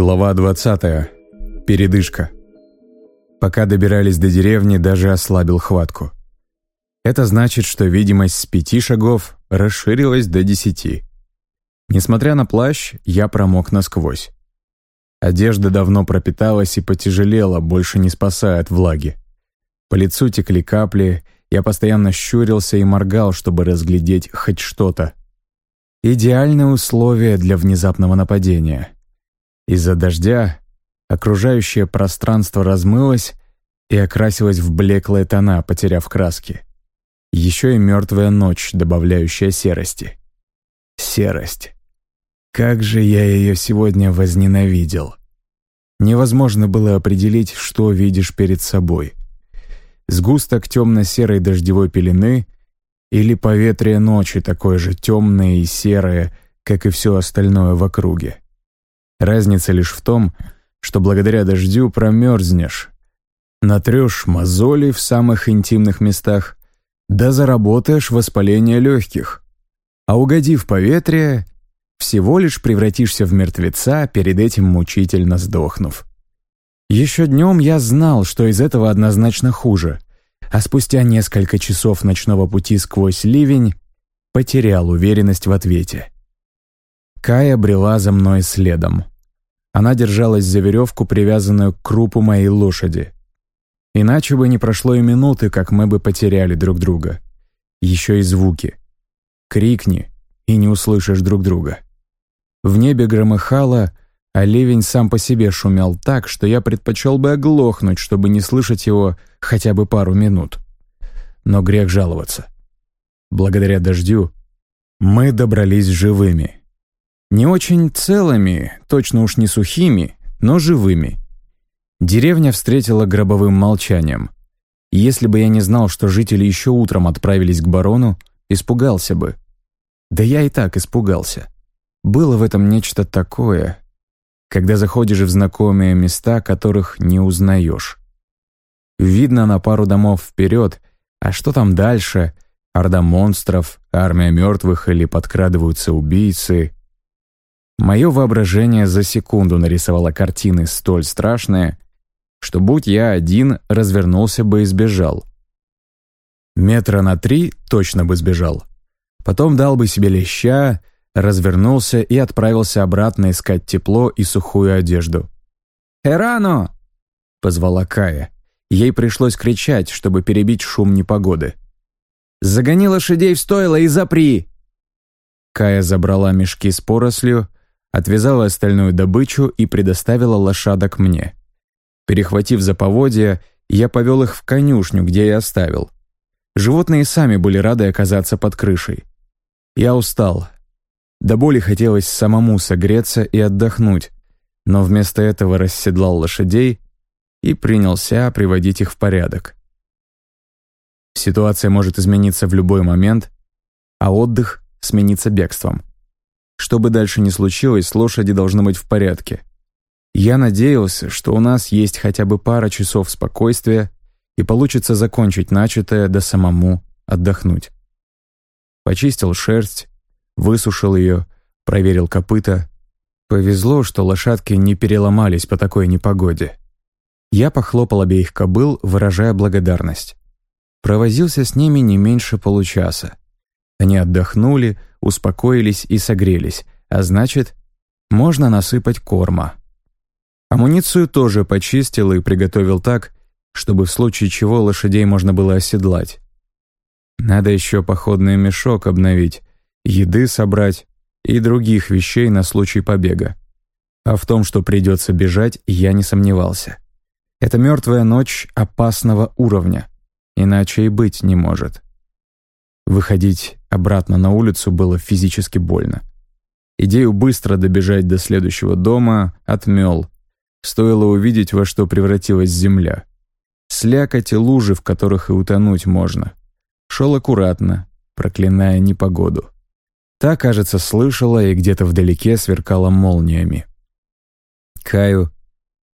Глава 20. Передышка. Пока добирались до деревни, даже ослабил хватку. Это значит, что видимость с пяти шагов расширилась до десяти. Несмотря на плащ, я промок насквозь. Одежда давно пропиталась и потяжелела, больше не спасая от влаги. По лицу текли капли, я постоянно щурился и моргал, чтобы разглядеть хоть что-то. Идеальные условия для внезапного нападения. Из-за дождя окружающее пространство размылось и окрасилось в блеклые тона, потеряв краски. Еще и мертвая ночь, добавляющая серости. Серость. Как же я ее сегодня возненавидел. Невозможно было определить, что видишь перед собой. Сгусток темно-серой дождевой пелены или поветрие ночи такое же темное и серое, как и все остальное в округе. Разница лишь в том, что благодаря дождю промерзнешь, натрешь мозоли в самых интимных местах, да заработаешь воспаление легких. А угодив поветрие, всего лишь превратишься в мертвеца, перед этим мучительно сдохнув. Еще днем я знал, что из этого однозначно хуже, а спустя несколько часов ночного пути сквозь ливень потерял уверенность в ответе. Кая брела за мной следом. Она держалась за веревку, привязанную к крупу моей лошади. Иначе бы не прошло и минуты, как мы бы потеряли друг друга. Еще и звуки. Крикни, и не услышишь друг друга. В небе громыхало, а ливень сам по себе шумел так, что я предпочел бы оглохнуть, чтобы не слышать его хотя бы пару минут. Но грех жаловаться. Благодаря дождю мы добрались живыми. Не очень целыми, точно уж не сухими, но живыми. Деревня встретила гробовым молчанием. Если бы я не знал, что жители еще утром отправились к барону, испугался бы. Да я и так испугался. Было в этом нечто такое, когда заходишь в знакомые места, которых не узнаешь. Видно на пару домов вперед, а что там дальше? Орда монстров, армия мертвых или подкрадываются убийцы? Мое воображение за секунду нарисовало картины столь страшные, что, будь я один, развернулся бы и сбежал. Метра на три точно бы сбежал. Потом дал бы себе леща, развернулся и отправился обратно искать тепло и сухую одежду. «Эрано!» — позвала Кая. Ей пришлось кричать, чтобы перебить шум непогоды. «Загони лошадей в стойло и запри!» Кая забрала мешки с порослью, отвязала остальную добычу и предоставила лошадок мне. Перехватив за поводья, я повел их в конюшню, где и оставил. Животные сами были рады оказаться под крышей. Я устал. До боли хотелось самому согреться и отдохнуть, но вместо этого расседлал лошадей и принялся приводить их в порядок. Ситуация может измениться в любой момент, а отдых смениться бегством. Что бы дальше ни случилось, лошади должны быть в порядке. Я надеялся, что у нас есть хотя бы пара часов спокойствия и получится закончить начатое, да самому отдохнуть. Почистил шерсть, высушил ее, проверил копыта. Повезло, что лошадки не переломались по такой непогоде. Я похлопал обеих кобыл, выражая благодарность. Провозился с ними не меньше получаса. Они отдохнули, успокоились и согрелись, а значит, можно насыпать корма. Амуницию тоже почистил и приготовил так, чтобы в случае чего лошадей можно было оседлать. Надо еще походный мешок обновить, еды собрать и других вещей на случай побега. А в том, что придется бежать, я не сомневался. Это мертвая ночь опасного уровня, иначе и быть не может. Выходить обратно на улицу было физически больно. Идею быстро добежать до следующего дома отмел. Стоило увидеть, во что превратилась земля. Слякоть и лужи, в которых и утонуть можно. Шел аккуратно, проклиная непогоду. Та, кажется, слышала и где-то вдалеке сверкала молниями. Каю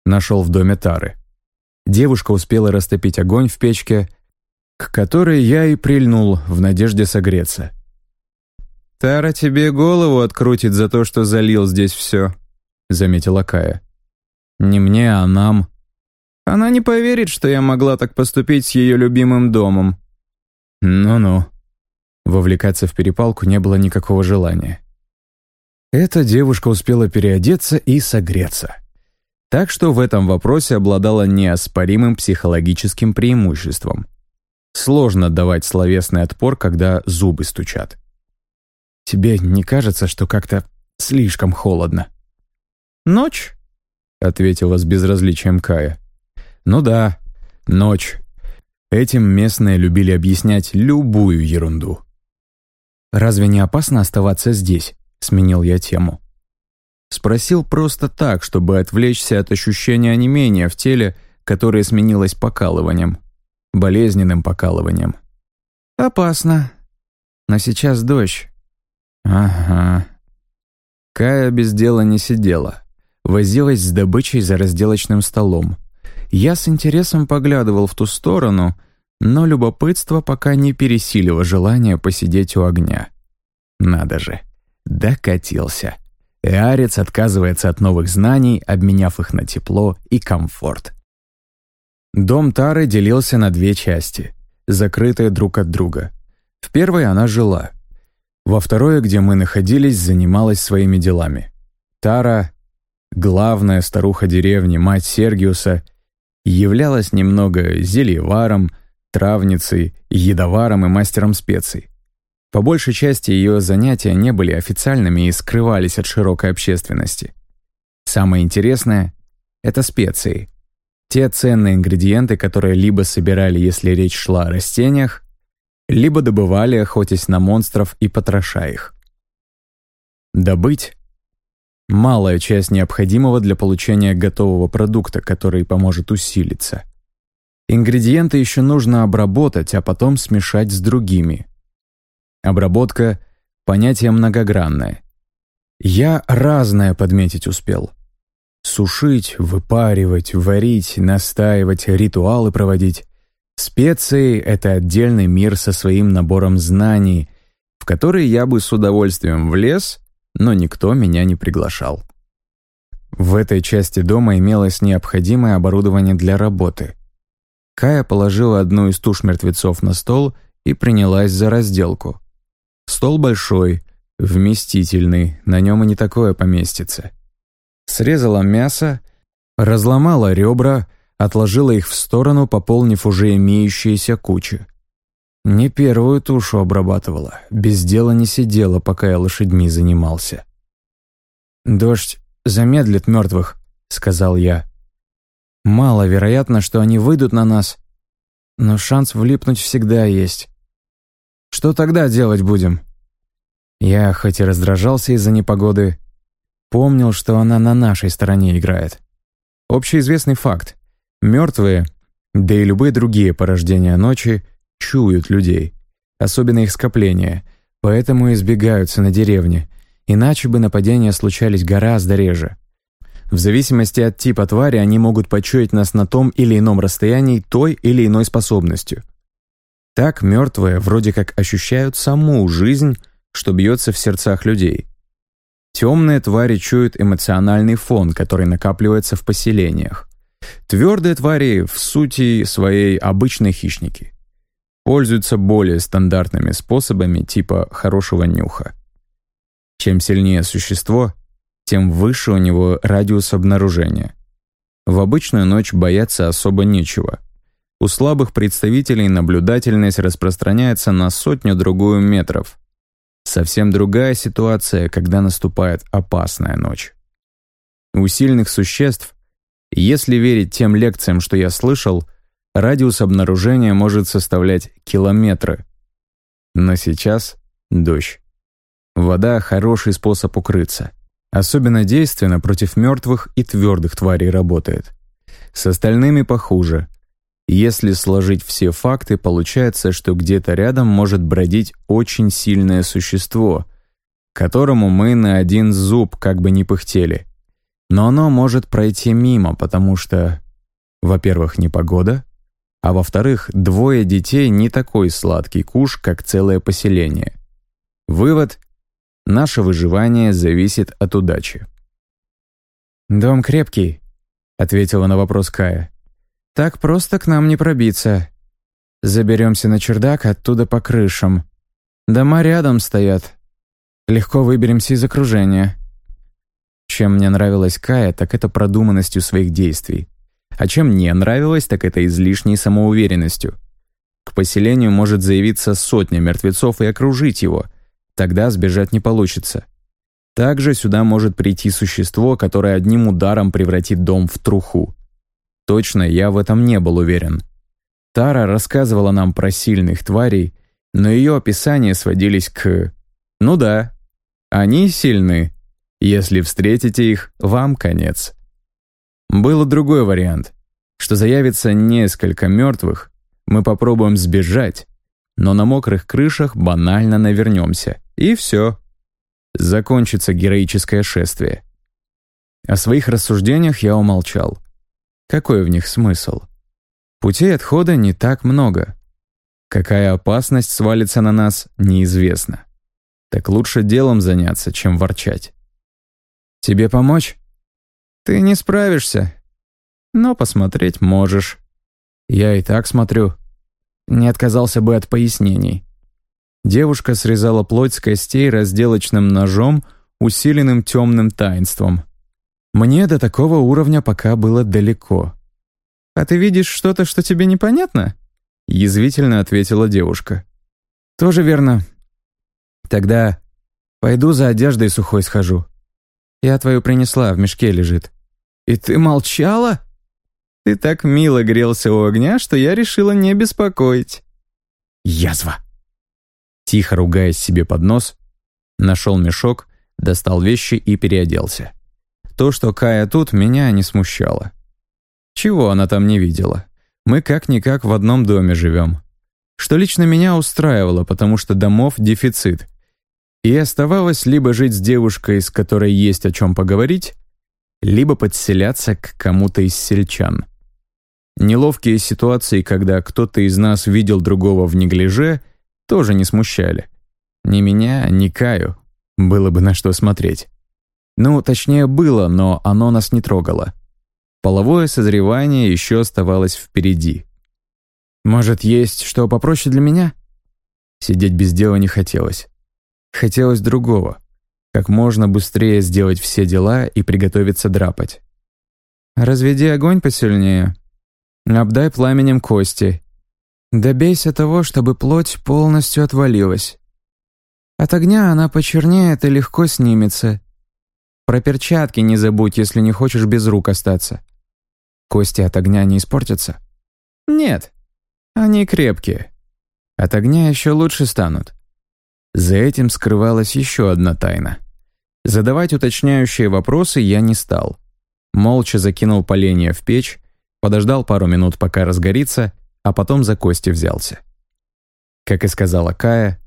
нашел в доме Тары. Девушка успела растопить огонь в печке, к которой я и прильнул в надежде согреться. «Тара тебе голову открутит за то, что залил здесь все», — заметила Кая. Не мне, а нам. Она не поверит, что я могла так поступить с ее любимым домом. Ну-ну. Вовлекаться в перепалку не было никакого желания. Эта девушка успела переодеться и согреться. Так что в этом вопросе обладала неоспоримым психологическим преимуществом. Сложно давать словесный отпор, когда зубы стучат. «Тебе не кажется, что как-то слишком холодно?» «Ночь», — ответила с безразличием Кая. «Ну да, ночь. Этим местные любили объяснять любую ерунду». «Разве не опасно оставаться здесь?» — сменил я тему. Спросил просто так, чтобы отвлечься от ощущения онемения в теле, которое сменилось покалыванием. Болезненным покалыванием. «Опасно. Но сейчас дождь». «Ага». Кая без дела не сидела. Возилась с добычей за разделочным столом. Я с интересом поглядывал в ту сторону, но любопытство пока не пересилило желание посидеть у огня. Надо же, докатился. Эарец отказывается от новых знаний, обменяв их на тепло и комфорт. Дом Тары делился на две части, закрытые друг от друга. В первой она жила. Во второй, где мы находились, занималась своими делами. Тара, главная старуха деревни, мать Сергиуса, являлась немного зельеваром, травницей, едоваром и мастером специй. По большей части ее занятия не были официальными и скрывались от широкой общественности. Самое интересное — это специи. Те ценные ингредиенты, которые либо собирали, если речь шла о растениях, либо добывали, охотясь на монстров и потроша их. Добыть — малая часть необходимого для получения готового продукта, который поможет усилиться. Ингредиенты еще нужно обработать, а потом смешать с другими — Обработка — понятие многогранное. Я разное подметить успел. Сушить, выпаривать, варить, настаивать, ритуалы проводить. Специи — это отдельный мир со своим набором знаний, в который я бы с удовольствием влез, но никто меня не приглашал. В этой части дома имелось необходимое оборудование для работы. Кая положила одну из туш мертвецов на стол и принялась за разделку. Стол большой, вместительный, на нем и не такое поместится. Срезала мясо, разломала ребра, отложила их в сторону, пополнив уже имеющиеся кучи. Не первую тушу обрабатывала, без дела не сидела, пока я лошадьми занимался. «Дождь замедлит мертвых», — сказал я. «Мало вероятно, что они выйдут на нас, но шанс влипнуть всегда есть. Что тогда делать будем?» Я, хоть и раздражался из-за непогоды, помнил, что она на нашей стороне играет. Общеизвестный факт. Мертвые, да и любые другие порождения ночи, чуют людей, особенно их скопления, поэтому избегаются на деревне, иначе бы нападения случались гораздо реже. В зависимости от типа твари они могут почуять нас на том или ином расстоянии той или иной способностью. Так мертвые вроде как ощущают саму жизнь, что бьется в сердцах людей. Темные твари чуют эмоциональный фон, который накапливается в поселениях. Твердые твари в сути своей обычные хищники. Пользуются более стандартными способами типа хорошего нюха. Чем сильнее существо, тем выше у него радиус обнаружения. В обычную ночь бояться особо нечего — у слабых представителей наблюдательность распространяется на сотню-другую метров. Совсем другая ситуация, когда наступает опасная ночь. У сильных существ, если верить тем лекциям, что я слышал, радиус обнаружения может составлять километры. Но сейчас дождь. Вода — хороший способ укрыться. Особенно действенно против мертвых и твердых тварей работает. С остальными похуже — если сложить все факты, получается, что где-то рядом может бродить очень сильное существо, которому мы на один зуб как бы не пыхтели. Но оно может пройти мимо, потому что, во-первых, непогода, а во-вторых, двое детей не такой сладкий куш, как целое поселение. Вывод — наше выживание зависит от удачи. «Дом крепкий», ответила на вопрос Кая. «Так просто к нам не пробиться. Заберемся на чердак, оттуда по крышам. Дома рядом стоят. Легко выберемся из окружения». Чем мне нравилась Кая, так это продуманностью своих действий. А чем не нравилось, так это излишней самоуверенностью. К поселению может заявиться сотня мертвецов и окружить его. Тогда сбежать не получится. Также сюда может прийти существо, которое одним ударом превратит дом в труху. Точно я в этом не был уверен. Тара рассказывала нам про сильных тварей, но ее описания сводились к «ну да, они сильны, если встретите их, вам конец». Был другой вариант, что заявится несколько мертвых, мы попробуем сбежать, но на мокрых крышах банально навернемся, и все закончится героическое шествие. О своих рассуждениях я умолчал. Какой в них смысл? Путей отхода не так много. Какая опасность свалится на нас, неизвестно. Так лучше делом заняться, чем ворчать. Тебе помочь? Ты не справишься, но посмотреть можешь. Я и так смотрю. Не отказался бы от пояснений. Девушка срезала плоть с костей разделочным ножом, усиленным темным таинством. Мне до такого уровня пока было далеко. «А ты видишь что-то, что тебе непонятно?» Язвительно ответила девушка. «Тоже верно. Тогда пойду за одеждой сухой схожу. Я твою принесла, в мешке лежит». «И ты молчала?» «Ты так мило грелся у огня, что я решила не беспокоить». «Язва!» Тихо ругаясь себе под нос, нашел мешок, достал вещи и переоделся. То, что Кая тут, меня не смущало. Чего она там не видела? Мы как-никак в одном доме живем. Что лично меня устраивало, потому что домов дефицит. И оставалось либо жить с девушкой, с которой есть о чем поговорить, либо подселяться к кому-то из сельчан. Неловкие ситуации, когда кто-то из нас видел другого в неглиже, тоже не смущали. Ни меня, ни Каю. Было бы на что смотреть. Ну, точнее, было, но оно нас не трогало. Половое созревание еще оставалось впереди. Может, есть что попроще для меня? Сидеть без дела не хотелось. Хотелось другого. Как можно быстрее сделать все дела и приготовиться драпать. Разведи огонь посильнее. Обдай пламенем кости Добейся того, чтобы плоть полностью отвалилась. От огня она почернеет и легко снимется. Про перчатки не забудь, если не хочешь без рук остаться. Кости от огня не испортятся? Нет, они крепкие. От огня еще лучше станут. За этим скрывалась еще одна тайна. Задавать уточняющие вопросы я не стал. Молча закинул поленья в печь, подождал пару минут, пока разгорится, а потом за кости взялся. Как и сказала Кая,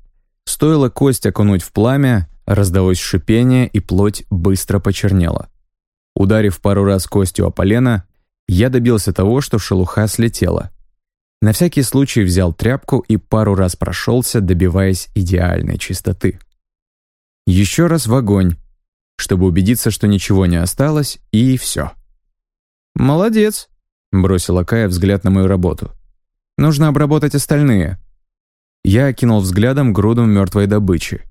стоило кость окунуть в пламя, раздалось шипение, и плоть быстро почернела. Ударив пару раз костью о полено, я добился того, что шелуха слетела. На всякий случай взял тряпку и пару раз прошелся, добиваясь идеальной чистоты. Еще раз в огонь, чтобы убедиться, что ничего не осталось, и все. «Молодец», — бросила Кая взгляд на мою работу. Нужно обработать остальные. Я окинул взглядом груду мертвой добычи.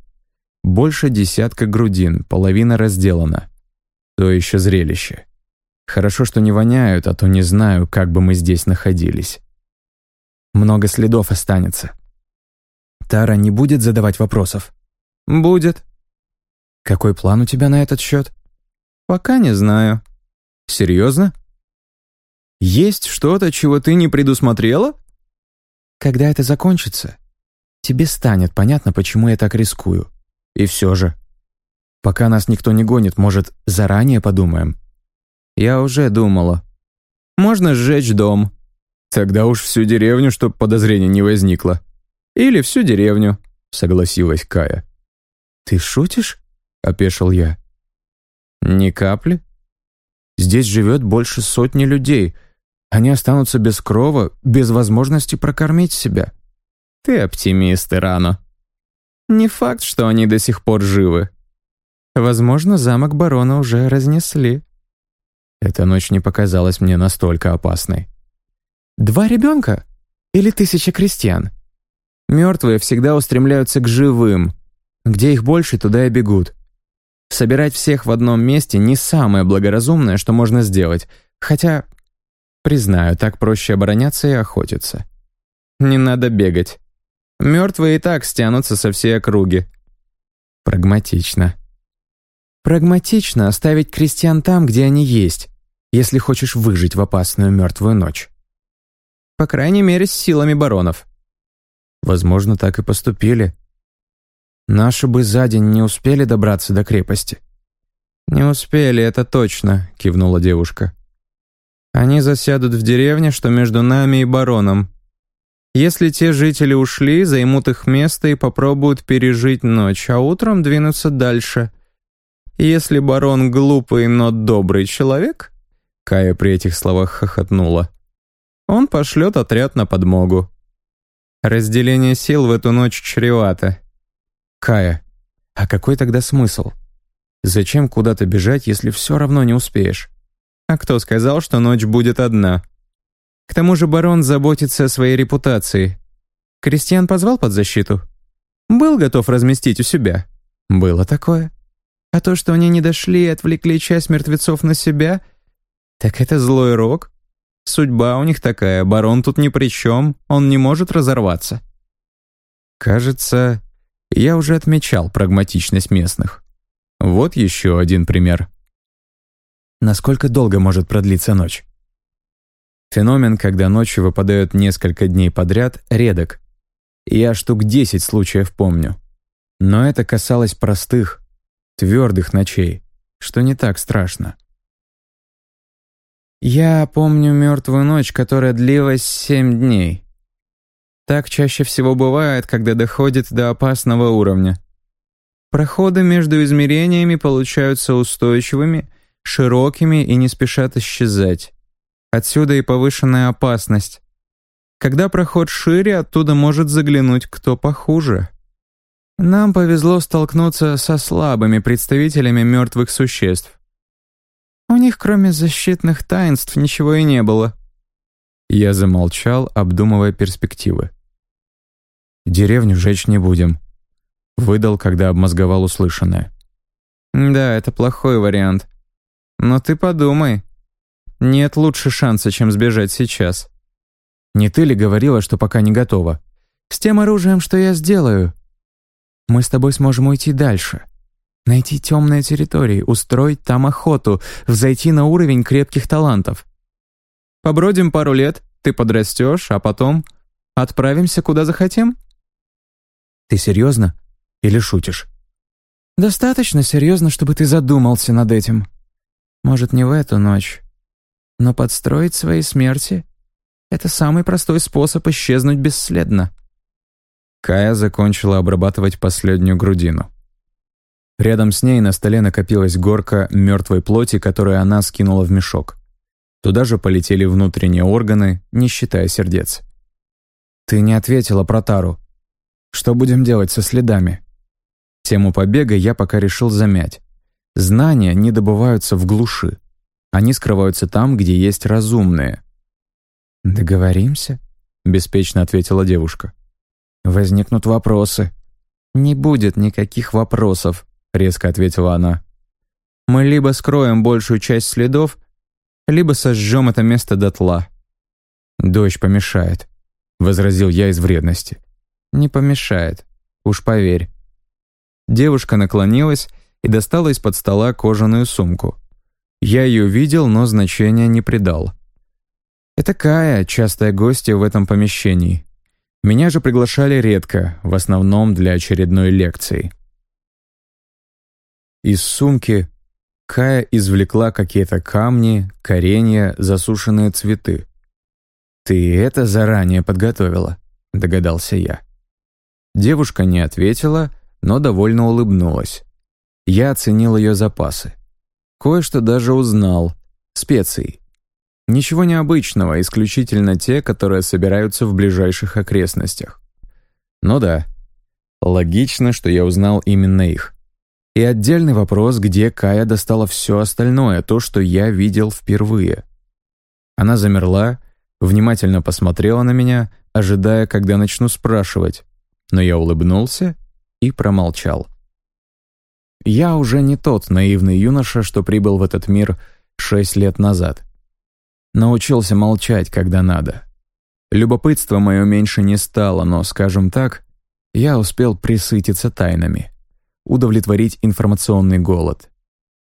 Больше десятка грудин, половина разделана. То еще зрелище. Хорошо, что не воняют, а то не знаю, как бы мы здесь находились. Много следов останется. Тара не будет задавать вопросов? Будет. Какой план у тебя на этот счет? Пока не знаю. Серьезно? Есть что-то, чего ты не предусмотрела? Когда это закончится, тебе станет понятно, почему я так рискую. И все же. Пока нас никто не гонит, может, заранее подумаем? Я уже думала. Можно сжечь дом. Тогда уж всю деревню, чтоб подозрений не возникло. Или всю деревню, согласилась Кая. Ты шутишь? Опешил я. Ни капли. Здесь живет больше сотни людей, они останутся без крова, без возможности прокормить себя. Ты оптимист, Ирано. Не факт, что они до сих пор живы. Возможно, замок барона уже разнесли. Эта ночь не показалась мне настолько опасной. «Два ребенка? Или тысяча крестьян?» Мертвые всегда устремляются к живым. Где их больше, туда и бегут. Собирать всех в одном месте не самое благоразумное, что можно сделать. Хотя, признаю, так проще обороняться и охотиться. Не надо бегать. Мертвые и так стянутся со всей округи. Прагматично. Прагматично оставить крестьян там, где они есть, если хочешь выжить в опасную мертвую ночь. По крайней мере, с силами баронов. Возможно, так и поступили. Наши бы за день не успели добраться до крепости. «Не успели, это точно», — кивнула девушка. «Они засядут в деревне, что между нами и бароном. Если те жители ушли, займут их место и попробуют пережить ночь, а утром двинутся дальше. Если барон глупый, но добрый человек...» Кая при этих словах хохотнула. «Он пошлет отряд на подмогу. Разделение сил в эту ночь чревато. Кая, а какой тогда смысл? Зачем куда-то бежать, если все равно не успеешь? А кто сказал, что ночь будет одна? К тому же барон заботится о своей репутации. Крестьян позвал под защиту? Был готов разместить у себя? Было такое. А то, что они не дошли и отвлекли часть мертвецов на себя, так это злой рок. Судьба у них такая, барон тут ни при чем, он не может разорваться. Кажется, я уже отмечал прагматичность местных. Вот еще один пример. Насколько долго может продлиться ночь? Феномен, когда ночи выпадают несколько дней подряд, редок. Я штук 10 случаев помню. Но это касалось простых, твердых ночей, что не так страшно. Я помню мертвую ночь, которая длилась семь дней. Так чаще всего бывает, когда доходит до опасного уровня. Проходы между измерениями получаются устойчивыми, широкими и не спешат исчезать. Отсюда и повышенная опасность. Когда проход шире, оттуда может заглянуть кто похуже. Нам повезло столкнуться со слабыми представителями мертвых существ. У них, кроме защитных таинств, ничего и не было». Я замолчал, обдумывая перспективы. «Деревню жечь не будем», — выдал, когда обмозговал услышанное. «Да, это плохой вариант. Но ты подумай. Нет лучше шанса, чем сбежать сейчас». «Не ты ли говорила, что пока не готова?» «С тем оружием, что я сделаю. Мы с тобой сможем уйти дальше. Найти темные территории, устроить там охоту, взойти на уровень крепких талантов. Побродим пару лет, ты подрастешь, а потом отправимся куда захотим. Ты серьезно или шутишь? Достаточно серьезно, чтобы ты задумался над этим. Может, не в эту ночь, но подстроить своей смерти — это самый простой способ исчезнуть бесследно. Кая закончила обрабатывать последнюю грудину. Рядом с ней на столе накопилась горка мертвой плоти, которую она скинула в мешок. Туда же полетели внутренние органы, не считая сердец. «Ты не ответила про Тару. Что будем делать со следами?» Тему побега я пока решил замять. Знания не добываются в глуши. Они скрываются там, где есть разумные. «Договоримся?» — беспечно ответила девушка. «Возникнут вопросы». «Не будет никаких вопросов», резко ответила она. «Мы либо скроем большую часть следов, либо сожжем это место дотла». «Дождь помешает», — возразил я из вредности. «Не помешает, уж поверь». Девушка наклонилась и достала из-под стола кожаную сумку. Я ее видел, но значения не придал. Это Кая, частая гостья в этом помещении. Меня же приглашали редко, в основном для очередной лекции. Из сумки Кая извлекла какие-то камни, коренья, засушенные цветы. «Ты это заранее подготовила», — догадался я. Девушка не ответила, но довольно улыбнулась. Я оценил ее запасы. Кое-что даже узнал. Специи. Ничего необычного, исключительно те, которые собираются в ближайших окрестностях. Ну да, логично, что я узнал именно их. И отдельный вопрос, где Кая достала все остальное, то, что я видел впервые. Она замерла, внимательно посмотрела на меня, ожидая, когда начну спрашивать, но я улыбнулся и промолчал. Я уже не тот наивный юноша, что прибыл в этот мир шесть лет назад. Научился молчать, когда надо. Любопытство мое меньше не стало, но, скажем так, я успел присытиться тайнами, удовлетворить информационный голод.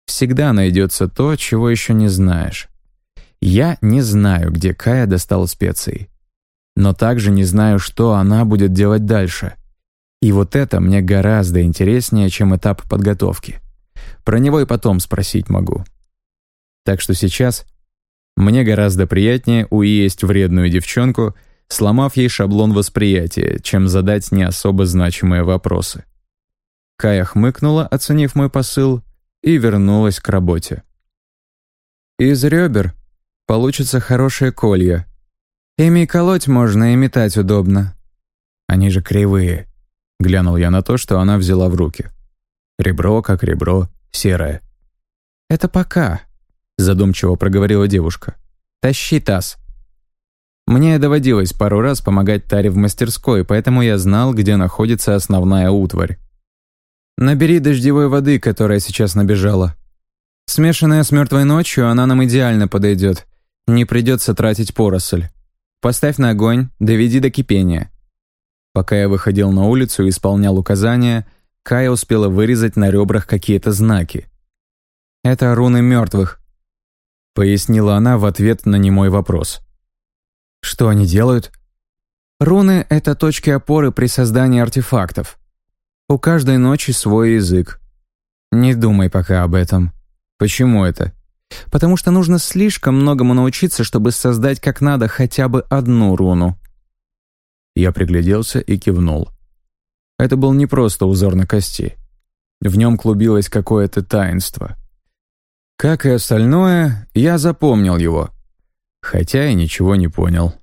Всегда найдется то, чего еще не знаешь. Я не знаю, где Кая достала специи. Но также не знаю, что она будет делать дальше — и вот это мне гораздо интереснее, чем этап подготовки. Про него и потом спросить могу. Так что сейчас мне гораздо приятнее уесть вредную девчонку, сломав ей шаблон восприятия, чем задать не особо значимые вопросы. Кая хмыкнула, оценив мой посыл, и вернулась к работе. «Из ребер получится хорошее колье. Ими колоть можно и метать удобно. Они же кривые», Глянул я на то, что она взяла в руки. Ребро как ребро, серое. «Это пока», — задумчиво проговорила девушка. «Тащи таз». Мне доводилось пару раз помогать Таре в мастерской, поэтому я знал, где находится основная утварь. «Набери дождевой воды, которая сейчас набежала. Смешанная с мертвой ночью, она нам идеально подойдет. Не придется тратить поросль. Поставь на огонь, доведи до кипения. Пока я выходил на улицу и исполнял указания, Кая успела вырезать на ребрах какие-то знаки. «Это руны мертвых», — пояснила она в ответ на немой вопрос. «Что они делают?» «Руны — это точки опоры при создании артефактов. У каждой ночи свой язык. Не думай пока об этом. Почему это? Потому что нужно слишком многому научиться, чтобы создать как надо хотя бы одну руну. Я пригляделся и кивнул. Это был не просто узор на кости. В нем клубилось какое-то таинство. Как и остальное, я запомнил его, хотя и ничего не понял.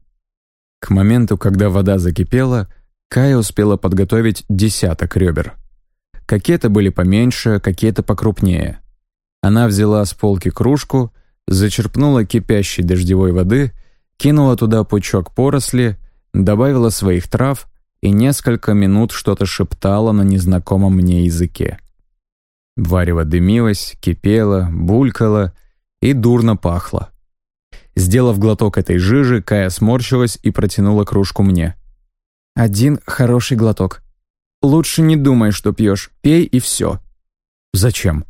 К моменту, когда вода закипела, Кая успела подготовить десяток ребер. Какие-то были поменьше, какие-то покрупнее. Она взяла с полки кружку, зачерпнула кипящей дождевой воды, кинула туда пучок поросли добавила своих трав и несколько минут что-то шептала на незнакомом мне языке. Варево дымилось, кипело, булькало и дурно пахло. Сделав глоток этой жижи, Кая сморщилась и протянула кружку мне. «Один хороший глоток. Лучше не думай, что пьешь. Пей и все». «Зачем?»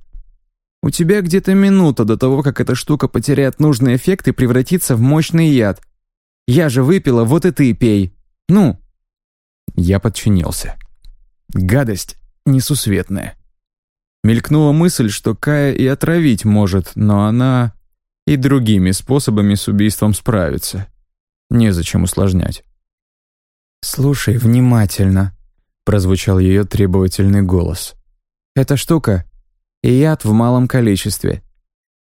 «У тебя где-то минута до того, как эта штука потеряет нужный эффект и превратится в мощный яд. Я же выпила, вот и ты пей. Ну!» Я подчинился. Гадость несусветная. Мелькнула мысль, что Кая и отравить может, но она и другими способами с убийством справится. Незачем усложнять. «Слушай внимательно», — прозвучал ее требовательный голос. «Эта штука — яд в малом количестве.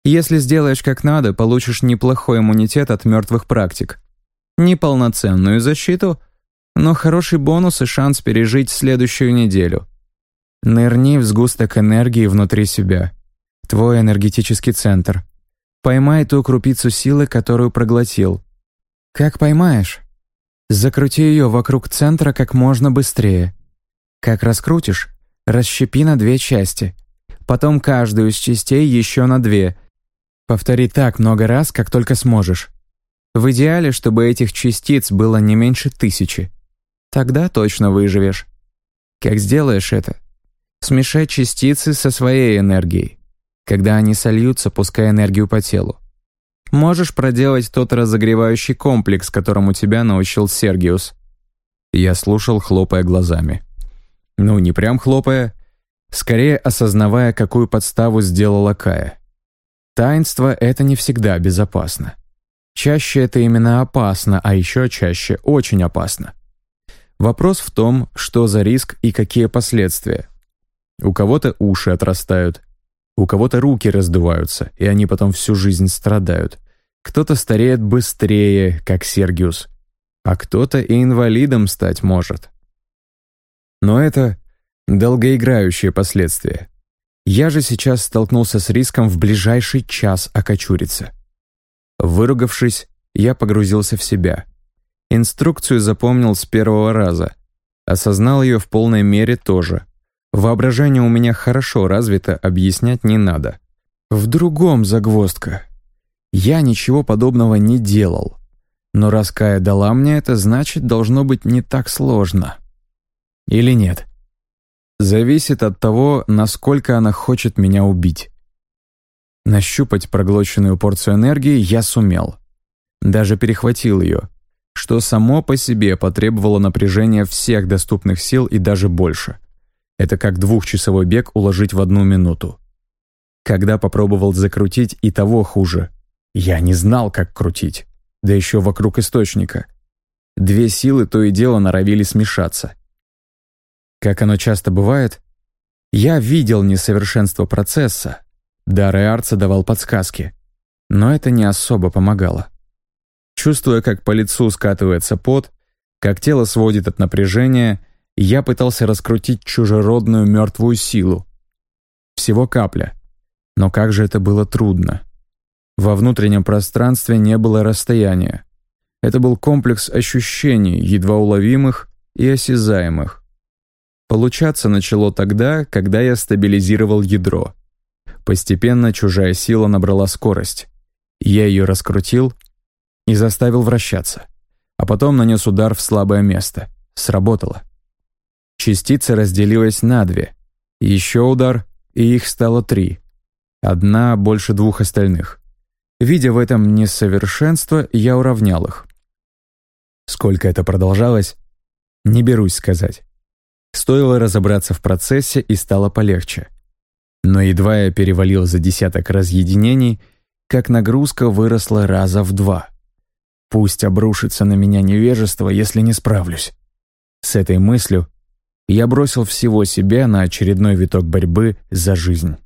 Если сделаешь как надо, получишь неплохой иммунитет от мертвых практик неполноценную защиту, но хороший бонус и шанс пережить следующую неделю. Нырни в сгусток энергии внутри себя. Твой энергетический центр. Поймай ту крупицу силы, которую проглотил. Как поймаешь? Закрути ее вокруг центра как можно быстрее. Как раскрутишь, расщепи на две части. Потом каждую из частей еще на две. Повтори так много раз, как только сможешь. В идеале, чтобы этих частиц было не меньше тысячи. Тогда точно выживешь. Как сделаешь это? Смешай частицы со своей энергией. Когда они сольются, пускай энергию по телу. Можешь проделать тот разогревающий комплекс, которому тебя научил Сергиус. Я слушал, хлопая глазами. Ну, не прям хлопая, скорее осознавая, какую подставу сделала Кая. Таинство — это не всегда безопасно. Чаще это именно опасно, а еще чаще очень опасно. Вопрос в том, что за риск и какие последствия. У кого-то уши отрастают, у кого-то руки раздуваются, и они потом всю жизнь страдают. Кто-то стареет быстрее, как Сергиус, а кто-то и инвалидом стать может. Но это долгоиграющие последствия. Я же сейчас столкнулся с риском в ближайший час окочуриться. Выругавшись, я погрузился в себя. Инструкцию запомнил с первого раза. Осознал ее в полной мере тоже. Воображение у меня хорошо развито, объяснять не надо. В другом загвоздка. Я ничего подобного не делал. Но раз Кая дала мне это, значит, должно быть не так сложно. Или нет? Зависит от того, насколько она хочет меня убить. Нащупать проглоченную порцию энергии я сумел. Даже перехватил ее, что само по себе потребовало напряжения всех доступных сил и даже больше. Это как двухчасовой бег уложить в одну минуту. Когда попробовал закрутить, и того хуже. Я не знал, как крутить да еще вокруг источника. Две силы то и дело норовили смешаться. Как оно часто бывает, я видел несовершенство процесса, дар Арца давал подсказки, но это не особо помогало. Чувствуя, как по лицу скатывается пот, как тело сводит от напряжения, я пытался раскрутить чужеродную мертвую силу. Всего капля. Но как же это было трудно. Во внутреннем пространстве не было расстояния. Это был комплекс ощущений, едва уловимых и осязаемых. Получаться начало тогда, когда я стабилизировал ядро. Постепенно чужая сила набрала скорость. Я ее раскрутил и заставил вращаться. А потом нанес удар в слабое место. Сработало. Частица разделилась на две. Еще удар, и их стало три. Одна больше двух остальных. Видя в этом несовершенство, я уравнял их. Сколько это продолжалось, не берусь сказать. Стоило разобраться в процессе, и стало полегче. Но едва я перевалил за десяток разъединений, как нагрузка выросла раза в два. Пусть обрушится на меня невежество, если не справлюсь. С этой мыслью я бросил всего себя на очередной виток борьбы за жизнь.